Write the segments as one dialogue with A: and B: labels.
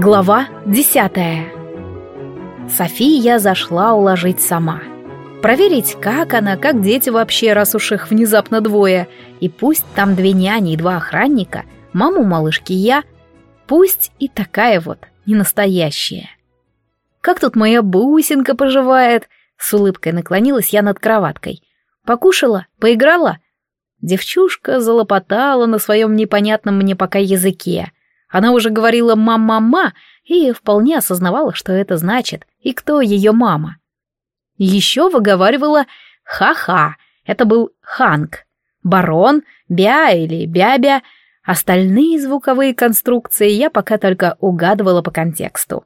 A: Глава десятая. София зашла уложить сама. Проверить, как она, как дети вообще, раз уж их внезапно двое. И пусть там две няни и два охранника, маму малышки я, пусть и такая вот, не настоящая. Как тут моя бусинка поживает? С улыбкой наклонилась я над кроваткой. Покушала? Поиграла? Девчушка залопотала на своем непонятном мне пока языке. Она уже говорила «мама-ма» и вполне осознавала, что это значит, и кто ее мама. Еще выговаривала «ха-ха», это был Ханк, барон, бя или бябя, остальные звуковые конструкции я пока только угадывала по контексту.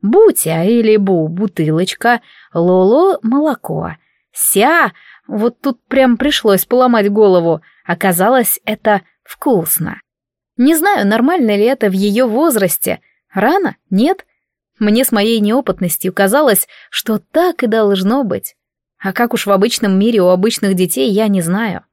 A: Бутя или бу — бутылочка, лоло — молоко, ся — вот тут прям пришлось поломать голову, оказалось, это вкусно. Не знаю, нормально ли это в ее возрасте. Рано? Нет? Мне с моей неопытностью казалось, что так и должно быть. А как уж в обычном мире у обычных детей, я не знаю.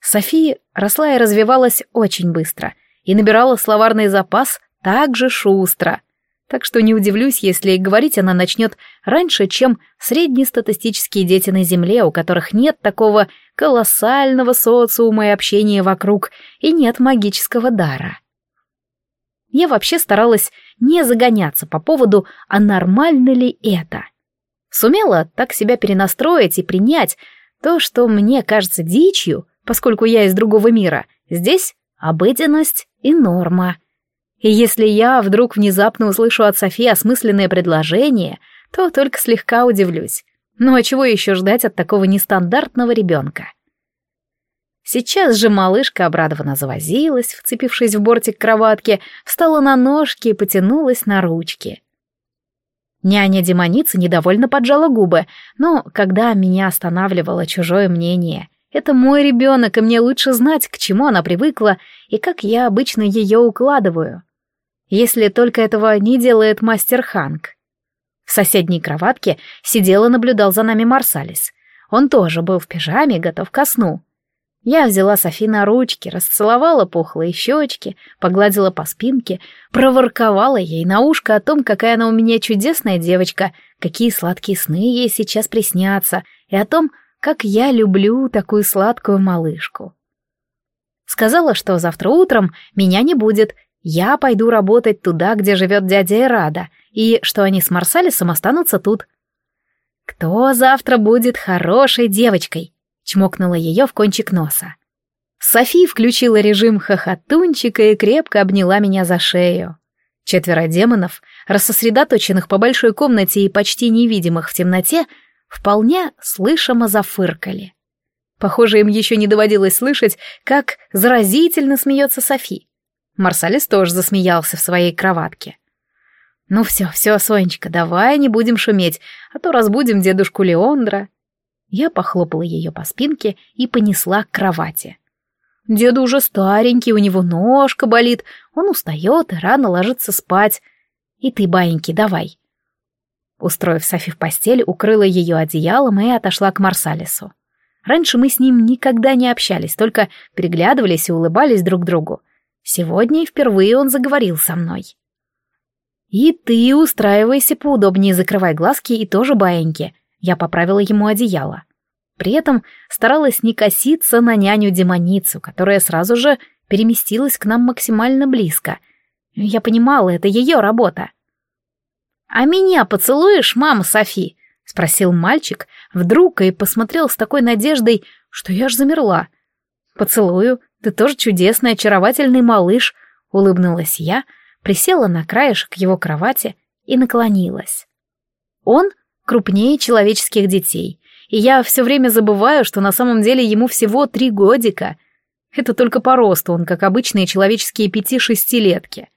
A: София росла и развивалась очень быстро, и набирала словарный запас так же шустро — так что не удивлюсь, если говорить она начнет раньше, чем среднестатистические дети на Земле, у которых нет такого колоссального социума и общения вокруг, и нет магического дара. Я вообще старалась не загоняться по поводу, а нормально ли это. Сумела так себя перенастроить и принять то, что мне кажется дичью, поскольку я из другого мира, здесь обыденность и норма. И если я вдруг внезапно услышу от Софии осмысленное предложение, то только слегка удивлюсь. Ну а чего еще ждать от такого нестандартного ребенка? Сейчас же малышка обрадованно завозилась, вцепившись в бортик кроватки, встала на ножки и потянулась на ручки. Няня-демоница недовольно поджала губы, но когда меня останавливало чужое мнение, это мой ребенок, и мне лучше знать, к чему она привыкла и как я обычно ее укладываю если только этого не делает мастер Ханк. В соседней кроватке сидел и наблюдал за нами Марсалис. Он тоже был в пижаме, готов ко сну. Я взяла Софи на ручки, расцеловала пухлые щечки, погладила по спинке, проворковала ей на ушко о том, какая она у меня чудесная девочка, какие сладкие сны ей сейчас приснятся, и о том, как я люблю такую сладкую малышку. Сказала, что завтра утром меня не будет, я пойду работать туда, где живет дядя Ирада, и что они с Марсалисом останутся тут. «Кто завтра будет хорошей девочкой?» — чмокнула ее в кончик носа. Софи включила режим хохотунчика и крепко обняла меня за шею. Четверо демонов, рассосредоточенных по большой комнате и почти невидимых в темноте, вполне слышимо зафыркали. Похоже, им еще не доводилось слышать, как заразительно смеется Софи. Марсалис тоже засмеялся в своей кроватке. «Ну все, все, Сонечка, давай не будем шуметь, а то разбудим дедушку Леондра». Я похлопала ее по спинке и понесла к кровати. Деду уже старенький, у него ножка болит, он устает и рано ложится спать. И ты, баиньки, давай. Устроив Софи в постель, укрыла ее одеялом и отошла к Марсалису. Раньше мы с ним никогда не общались, только переглядывались и улыбались друг другу. Сегодня впервые он заговорил со мной. «И ты устраивайся поудобнее, закрывай глазки и тоже баиньки». Я поправила ему одеяло. При этом старалась не коситься на няню-демоницу, которая сразу же переместилась к нам максимально близко. Я понимала, это ее работа. «А меня поцелуешь, мама Софи?» — спросил мальчик вдруг и посмотрел с такой надеждой, что я аж замерла. «Поцелую», ты тоже чудесный, очаровательный малыш», — улыбнулась я, присела на краешек его кровати и наклонилась. Он крупнее человеческих детей, и я все время забываю, что на самом деле ему всего три годика. Это только по росту он, как обычные человеческие пяти-шестилетки.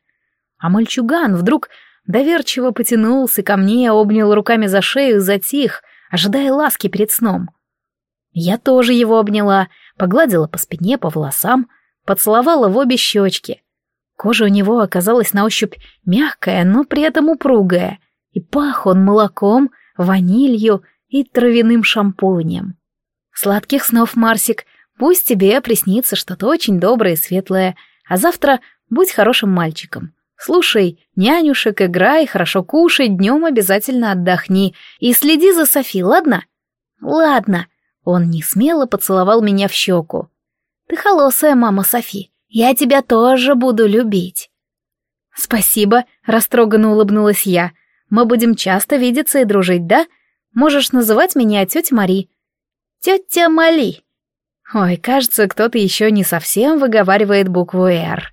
A: А мальчуган вдруг доверчиво потянулся ко мне, обнял руками за шею затих, ожидая ласки перед сном. Я тоже его обняла, погладила по спине, по волосам, поцеловала в обе щечки. Кожа у него оказалась на ощупь мягкая, но при этом упругая, и пах он молоком, ванилью и травяным шампунем. Сладких снов, Марсик, пусть тебе приснится что-то очень доброе и светлое, а завтра будь хорошим мальчиком. Слушай, нянюшек, играй, хорошо кушай, днем обязательно отдохни. И следи за Софи, ладно? Ладно. Он не смело поцеловал меня в щеку. Ты холосая мама Софи. Я тебя тоже буду любить. Спасибо, растроганно улыбнулась я. Мы будем часто видеться и дружить, да? Можешь называть меня тетя Мари. Тетя Мали. Ой, кажется, кто-то еще не совсем выговаривает букву «Р».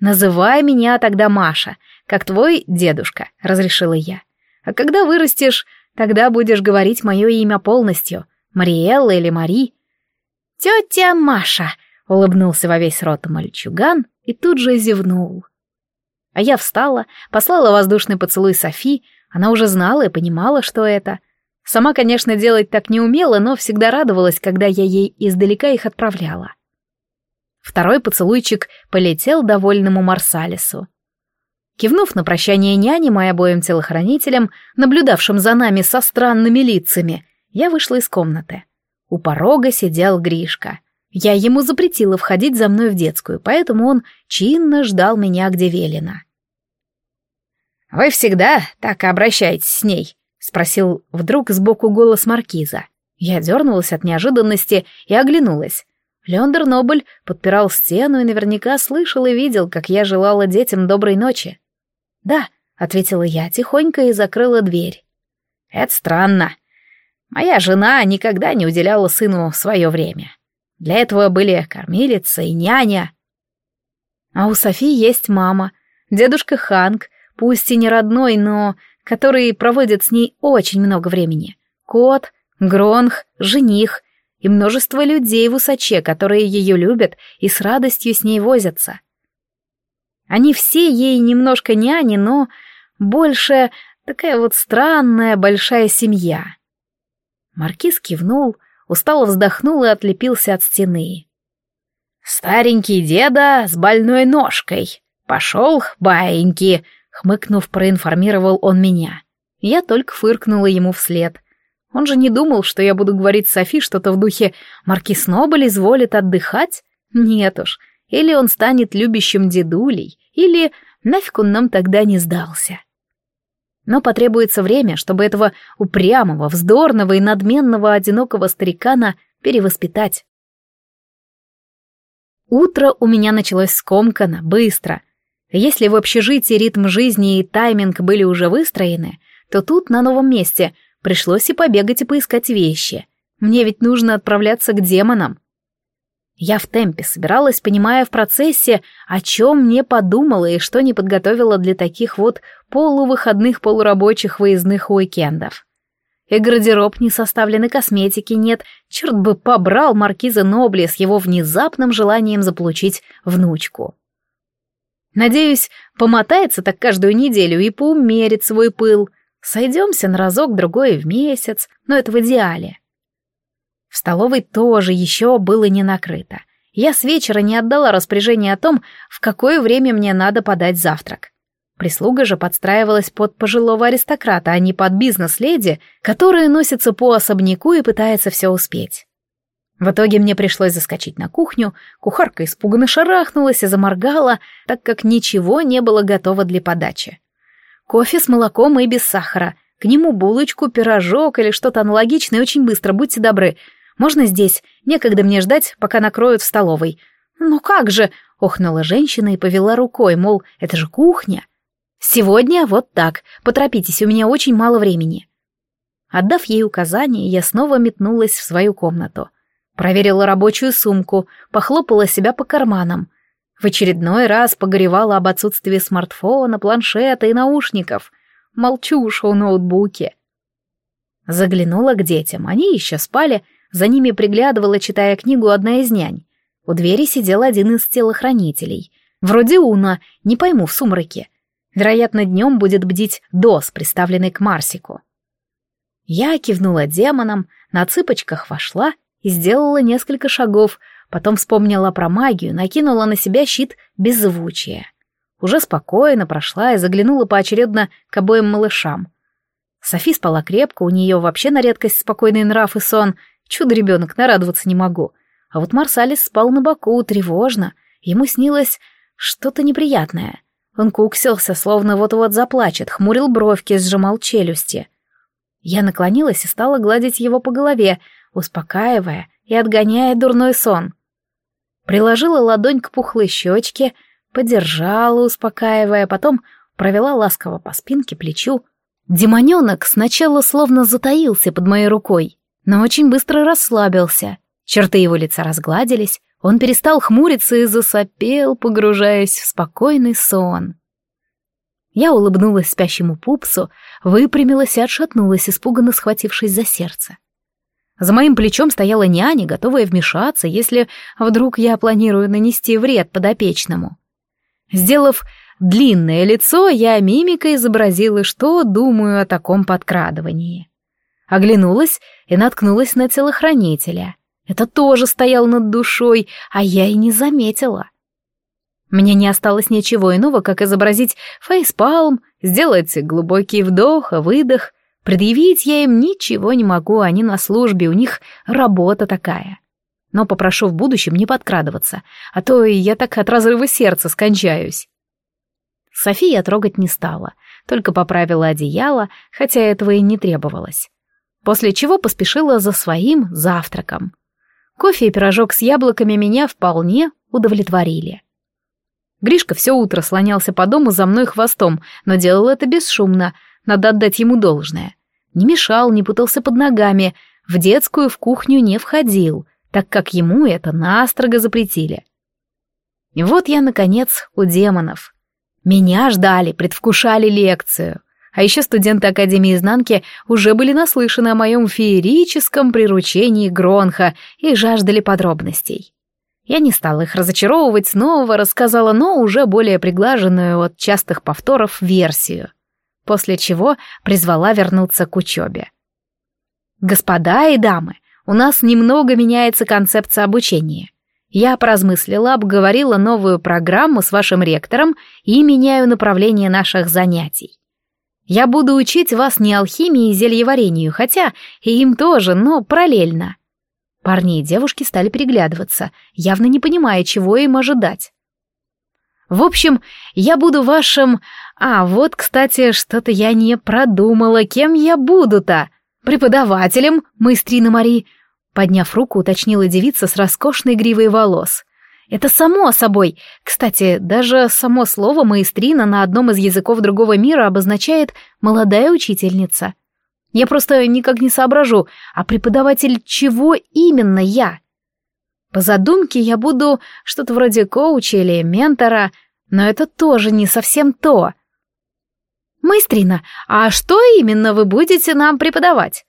A: «Называй меня тогда Маша, как твой дедушка», — разрешила я. «А когда вырастешь, тогда будешь говорить мое имя полностью. Мариэлла или Мари». «Тетя Маша», — улыбнулся во весь рот мальчуган и тут же зевнул. А я встала, послала воздушный поцелуй Софи, она уже знала и понимала, что это. Сама, конечно, делать так не умела, но всегда радовалась, когда я ей издалека их отправляла. Второй поцелуйчик полетел довольному Марсалису. Кивнув на прощание няням и обоим телохранителям, наблюдавшим за нами со странными лицами, я вышла из комнаты. У порога сидел Гришка. Я ему запретила входить за мной в детскую, поэтому он чинно ждал меня, где велено. «Вы всегда так обращаетесь с ней?» — спросил вдруг сбоку голос маркиза. Я дернулась от неожиданности и оглянулась. Леондер Нобль подпирал стену и наверняка слышал и видел, как я желала детям доброй ночи. «Да», — ответила я тихонько и закрыла дверь. «Это странно. Моя жена никогда не уделяла сыну свое время. Для этого были кормилица и няня. А у Софи есть мама, дедушка Ханк, пусть и не родной, но который проводит с ней очень много времени. Кот, Гронх, жених — и множество людей в Усаче, которые ее любят и с радостью с ней возятся. Они все ей немножко няни, но больше такая вот странная большая семья. Маркиз кивнул, устало вздохнул и отлепился от стены. «Старенький деда с больной ножкой. Пошел, баиньки!» — хмыкнув, проинформировал он меня. Я только фыркнула ему вслед. Он же не думал, что я буду говорить Софи что-то в духе «Маркиз Нобль изволит отдыхать?» Нет уж. Или он станет любящим дедулей, или нафиг он нам тогда не сдался. Но потребуется время, чтобы этого упрямого, вздорного и надменного одинокого старикана перевоспитать. Утро у меня началось скомканно, быстро. Если в общежитии ритм жизни и тайминг были уже выстроены, то тут, на новом месте, Пришлось и побегать и поискать вещи. Мне ведь нужно отправляться к демонам. Я в темпе собиралась, понимая в процессе, о чем мне подумала и что не подготовила для таких вот полувыходных полурабочих выездных уикендов. И гардероб не составлен, и косметики нет. Черт бы побрал маркиза Нобли с его внезапным желанием заполучить внучку. Надеюсь, помотается так каждую неделю и поумерит свой пыл — Сойдемся на разок-другой в месяц, но это в идеале. В столовой тоже еще было не накрыто. Я с вечера не отдала распоряжение о том, в какое время мне надо подать завтрак. Прислуга же подстраивалась под пожилого аристократа, а не под бизнес-леди, которая носится по особняку и пытается все успеть. В итоге мне пришлось заскочить на кухню, кухарка испуганно шарахнулась и заморгала, так как ничего не было готово для подачи. Кофе с молоком и без сахара. К нему булочку, пирожок или что-то аналогичное очень быстро, будьте добры. Можно здесь? Некогда мне ждать, пока накроют в столовой. Ну как же, охнула женщина и повела рукой, мол, это же кухня. Сегодня вот так, поторопитесь, у меня очень мало времени. Отдав ей указание, я снова метнулась в свою комнату. Проверила рабочую сумку, похлопала себя по карманам. В очередной раз погоревала об отсутствии смартфона, планшета и наушников. Молчу уж о ноутбуке. Заглянула к детям, они еще спали, за ними приглядывала, читая книгу, одна из нянь. У двери сидел один из телохранителей. Вроде Уна, не пойму, в сумраке. Вероятно, днем будет бдить Дос, приставленный к Марсику. Я кивнула демонам, на цыпочках вошла и сделала несколько шагов, Потом вспомнила про магию, накинула на себя щит беззвучия. Уже спокойно прошла и заглянула поочередно к обоим малышам. Софи спала крепко, у нее вообще на редкость спокойный нрав и сон. Чудо-ребенок, нарадоваться не могу. А вот Марсалис спал на боку, тревожно. Ему снилось что-то неприятное. Он куксился, словно вот-вот заплачет, хмурил бровки, сжимал челюсти. Я наклонилась и стала гладить его по голове, успокаивая и отгоняя дурной сон. Приложила ладонь к пухлой щечке, подержала, успокаивая, потом провела ласково по спинке, плечу. Демоненок сначала словно затаился под моей рукой, но очень быстро расслабился. Черты его лица разгладились, он перестал хмуриться и засопел, погружаясь в спокойный сон. Я улыбнулась спящему пупсу, выпрямилась и отшатнулась, испуганно схватившись за сердце. За моим плечом стояла няня, готовая вмешаться, если вдруг я планирую нанести вред подопечному. Сделав длинное лицо, я мимикой изобразила, что думаю о таком подкрадывании. Оглянулась и наткнулась на телохранителя. Это тоже стоял над душой, а я и не заметила. Мне не осталось ничего иного, как изобразить фейспалм, сделать глубокий вдох, выдох. Предъявить я им ничего не могу, они на службе, у них работа такая. Но попрошу в будущем не подкрадываться, а то я так от разрыва сердца скончаюсь. Софи я трогать не стала, только поправила одеяло, хотя этого и не требовалось. После чего поспешила за своим завтраком. Кофе и пирожок с яблоками меня вполне удовлетворили. Гришка все утро слонялся по дому за мной хвостом, но делал это бесшумно, надо отдать ему должное. Не мешал, не путался под ногами, в детскую, в кухню не входил, так как ему это настрого запретили. И вот я, наконец, у демонов. Меня ждали, предвкушали лекцию. А еще студенты Академии Изнанки уже были наслышаны о моем феерическом приручении Гронха и жаждали подробностей. Я не стала их разочаровывать, снова рассказала, но уже более приглаженную от частых повторов версию, после чего призвала вернуться к учебе. «Господа и дамы, у нас немного меняется концепция обучения. Я поразмыслила, обговорила новую программу с вашим ректором и меняю направление наших занятий. Я буду учить вас не алхимии и зельеварению, хотя и им тоже, но параллельно. Парни и девушки стали переглядываться, явно не понимая, чего им ожидать. В общем, я буду вашим... А, вот, кстати, что-то я не продумала, кем я буду-то? Преподавателем, маэстрина Мари. Подняв руку, уточнила девица с роскошной гривой волос. Это само собой. Кстати, даже само слово «маэстрина» на одном из языков другого мира обозначает «молодая учительница». Я просто никак не соображу, а преподаватель чего именно я? По задумке я буду что-то вроде коуча или ментора, но это тоже не совсем то. «Маэстрина, а что именно вы будете нам преподавать?»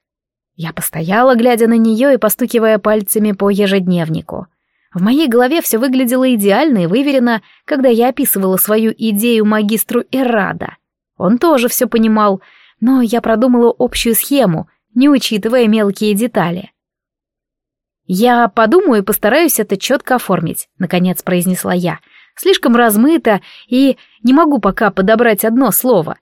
A: Я постояла, глядя на нее и постукивая пальцами по ежедневнику. В моей голове все выглядело идеально и выверено, когда я описывала свою идею магистру Эррада. Он тоже все понимал, но я продумала общую схему, не учитывая мелкие детали. «Я подумаю и постараюсь это четко оформить», — наконец произнесла я. «Слишком размыто, и не могу пока подобрать одно слово.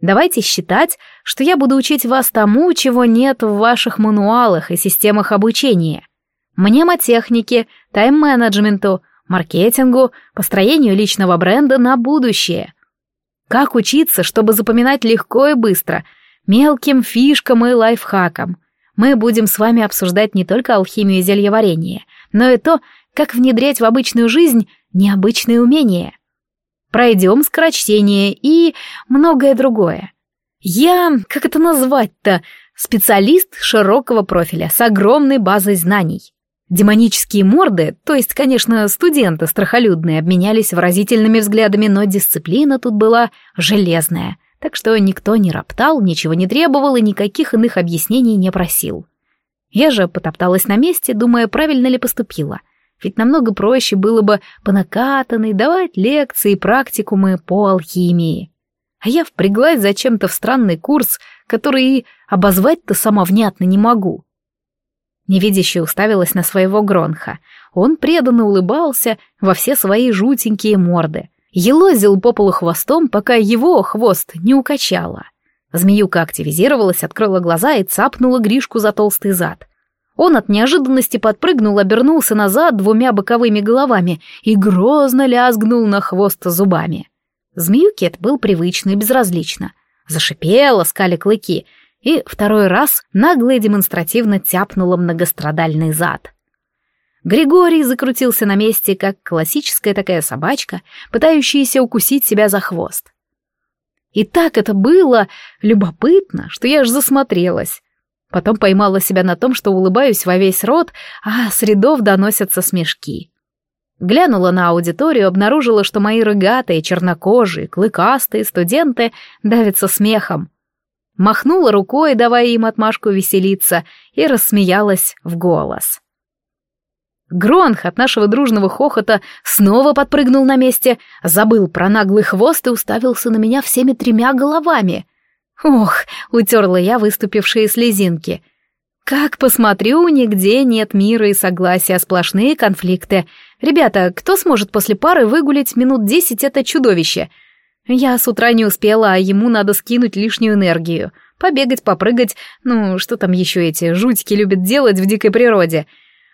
A: Давайте считать, что я буду учить вас тому, чего нет в ваших мануалах и системах обучения мнемотехнике, тайм-менеджменту, маркетингу, построению личного бренда на будущее. Как учиться, чтобы запоминать легко и быстро, мелким фишкам и лайфхакам. Мы будем с вами обсуждать не только алхимию и зельеварение, но и то, как внедрять в обычную жизнь необычные умения. Пройдем скорочтение и многое другое. Я, как это назвать-то, специалист широкого профиля с огромной базой знаний. Демонические морды, то есть, конечно, студенты страхолюдные, обменялись выразительными взглядами, но дисциплина тут была железная, так что никто не роптал, ничего не требовал и никаких иных объяснений не просил. Я же потопталась на месте, думая, правильно ли поступила. Ведь намного проще было бы по накатанной давать лекции и практикумы по алхимии. А я впряглась зачем-то в странный курс, который и обозвать-то сама внятно не могу. Невидяще уставилась на своего Гронха. Он преданно улыбался во все свои жутенькие морды. Елозил по полу хвостом, пока его хвост не укачало. Змеюка активизировалась, открыла глаза и цапнула Гришку за толстый зад. Он от неожиданности подпрыгнул, обернулся назад двумя боковыми головами и грозно лязгнул на хвост зубами. Змеюке это было привычно и безразлично. Зашипела, скали клыки, и второй раз нагло и демонстративно тяпнула многострадальный зад. Григорий закрутился на месте, как классическая такая собачка, пытающаяся укусить себя за хвост. И так это было любопытно, что я аж засмотрелась. Потом поймала себя на том, что улыбаюсь во весь рот, а с рядов доносятся смешки. Глянула на аудиторию, обнаружила, что мои рыгатые, чернокожие, клыкастые студенты давятся смехом. Махнула рукой, давая им отмашку веселиться, и рассмеялась в голос. Гронх от нашего дружного хохота снова подпрыгнул на месте, забыл про наглый хвост и уставился на меня всеми тремя головами. Ох, утерла я выступившие слезинки. Как посмотрю, нигде нет мира и согласия, сплошные конфликты. Ребята, кто сможет после пары выгулить минут десять это чудовище? Я с утра не успела, а ему надо скинуть лишнюю энергию. Побегать, попрыгать, ну, что там еще эти жутики любят делать в дикой природе.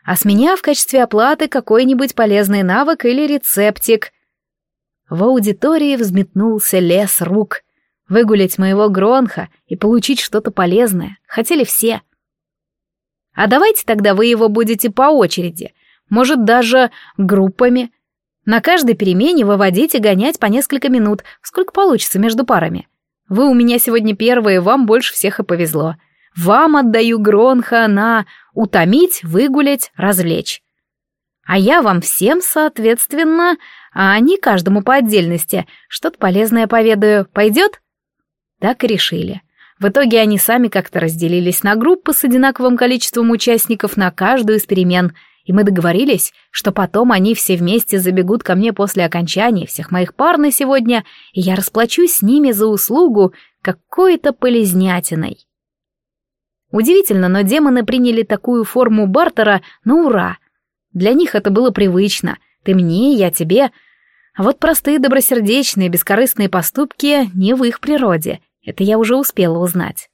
A: А с меня в качестве оплаты какой-нибудь полезный навык или рецептик. В аудитории взметнулся лес рук. Выгулять моего Гронха и получить что-то полезное хотели все — а давайте тогда вы его будете по очереди, может, даже группами. На каждой перемене выводить и гонять по несколько минут, сколько получится между парами. Вы у меня сегодня первые, вам больше всех и повезло. Вам отдаю Гронха на утомить, выгулять, развлечь. А я вам всем, соответственно, а не каждому по отдельности, что-то полезное поведаю. Пойдет? Так и решили. В итоге они сами как-то разделились на группы с одинаковым количеством участников на каждую из перемен, и мы договорились, что потом они все вместе забегут ко мне после окончания всех моих пар на сегодня, и я расплачусь с ними за услугу какой-то полезнятиной. Удивительно, но демоны приняли такую форму бартера на ура. Для них это было привычно. Ты мне, я тебе. А вот простые добросердечные, бескорыстные поступки не в их природе — это я уже успела узнать.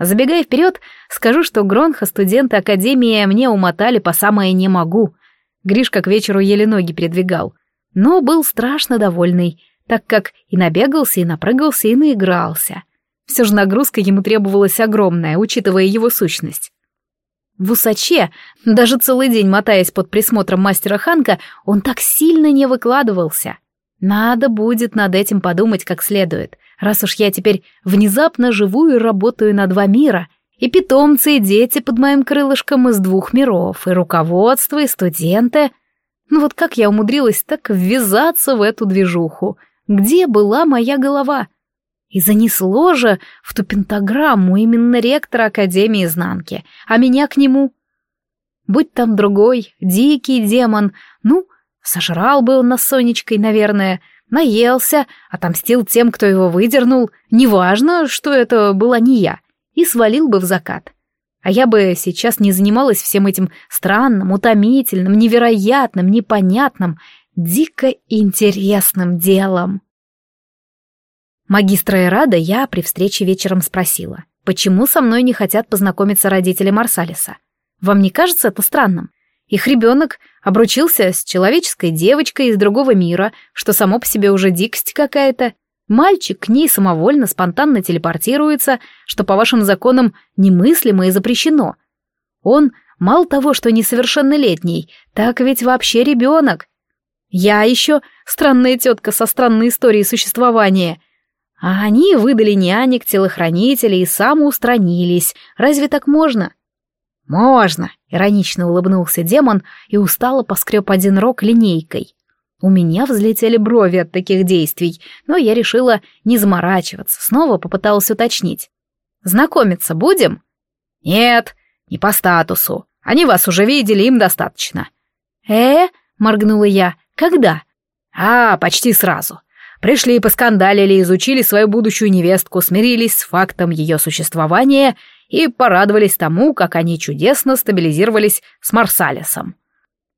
A: Забегая вперед, скажу, что Гронха студенты Академии мне умотали по самое «не могу». Гришка к вечеру еле ноги передвигал. Но был страшно довольный, так как и набегался, и напрыгался, и наигрался. Все же нагрузка ему требовалась огромная, учитывая его сущность. В усаче, даже целый день мотаясь под присмотром мастера Ханка, он так сильно не выкладывался. Надо будет над этим подумать как следует — раз уж я теперь внезапно живу и работаю на два мира, и питомцы, и дети под моим крылышком из двух миров, и руководство, и студенты. Ну вот как я умудрилась так ввязаться в эту движуху? Где была моя голова? И занесло же в ту пентаграмму именно ректора Академии Изнанки, а меня к нему. Будь там другой, дикий демон, ну, сожрал бы он нас Сонечкой, наверное, — наелся, отомстил тем, кто его выдернул, неважно, что это была не я, и свалил бы в закат. А я бы сейчас не занималась всем этим странным, утомительным, невероятным, непонятным, дико интересным делом. Магистра Эрада я при встрече вечером спросила, почему со мной не хотят познакомиться родители Марсалиса. Вам не кажется это странным? Их ребенок обручился с человеческой девочкой из другого мира, что само по себе уже дикость какая-то. Мальчик к ней самовольно, спонтанно телепортируется, что по вашим законам немыслимо и запрещено. Он мало того, что несовершеннолетний, так ведь вообще ребенок. Я еще странная тетка со странной историей существования. А они выдали нянек, телохранителей и самоустранились. Разве так можно? Можно, Иронично улыбнулся демон и устало поскреб один рог линейкой. У меня взлетели брови от таких действий, но я решила не заморачиваться, снова попыталась уточнить. «Знакомиться будем?» «Нет, не по статусу. Они вас уже видели, им достаточно». «Э?» — моргнула я. «Когда?» «А, почти сразу. Пришли, поскандалили, изучили свою будущую невестку, смирились с фактом ее существования и порадовались тому, как они чудесно стабилизировались с Марсалисом.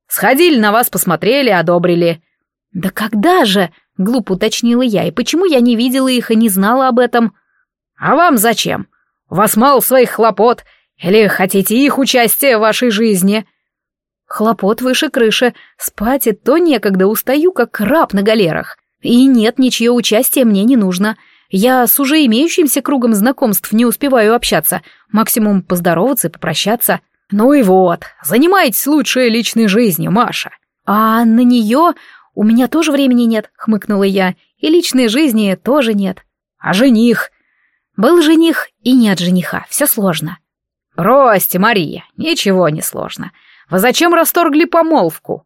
A: Сходили на вас, посмотрели, одобрили. «Да когда же?» — глупо уточнила я, «и почему я не видела их и не знала об этом?» «А вам зачем? У вас мало своих хлопот, или хотите их участия в вашей жизни?» «Хлопот выше крыши, спать и то некогда, устаю, как раб на галерах. И нет, ничье участие мне не нужно. Я с уже имеющимся кругом знакомств не успеваю общаться, максимум поздороваться и попрощаться.
B: Ну и вот, занимайтесь лучшей личной жизнью, Маша.
A: А на нее у меня тоже времени нет, хмыкнула я, и личной жизни тоже нет.
B: А жених?
A: Был жених и нет жениха, все сложно.
B: Бросьте, Мария, ничего не сложно. Вы зачем расторгли помолвку?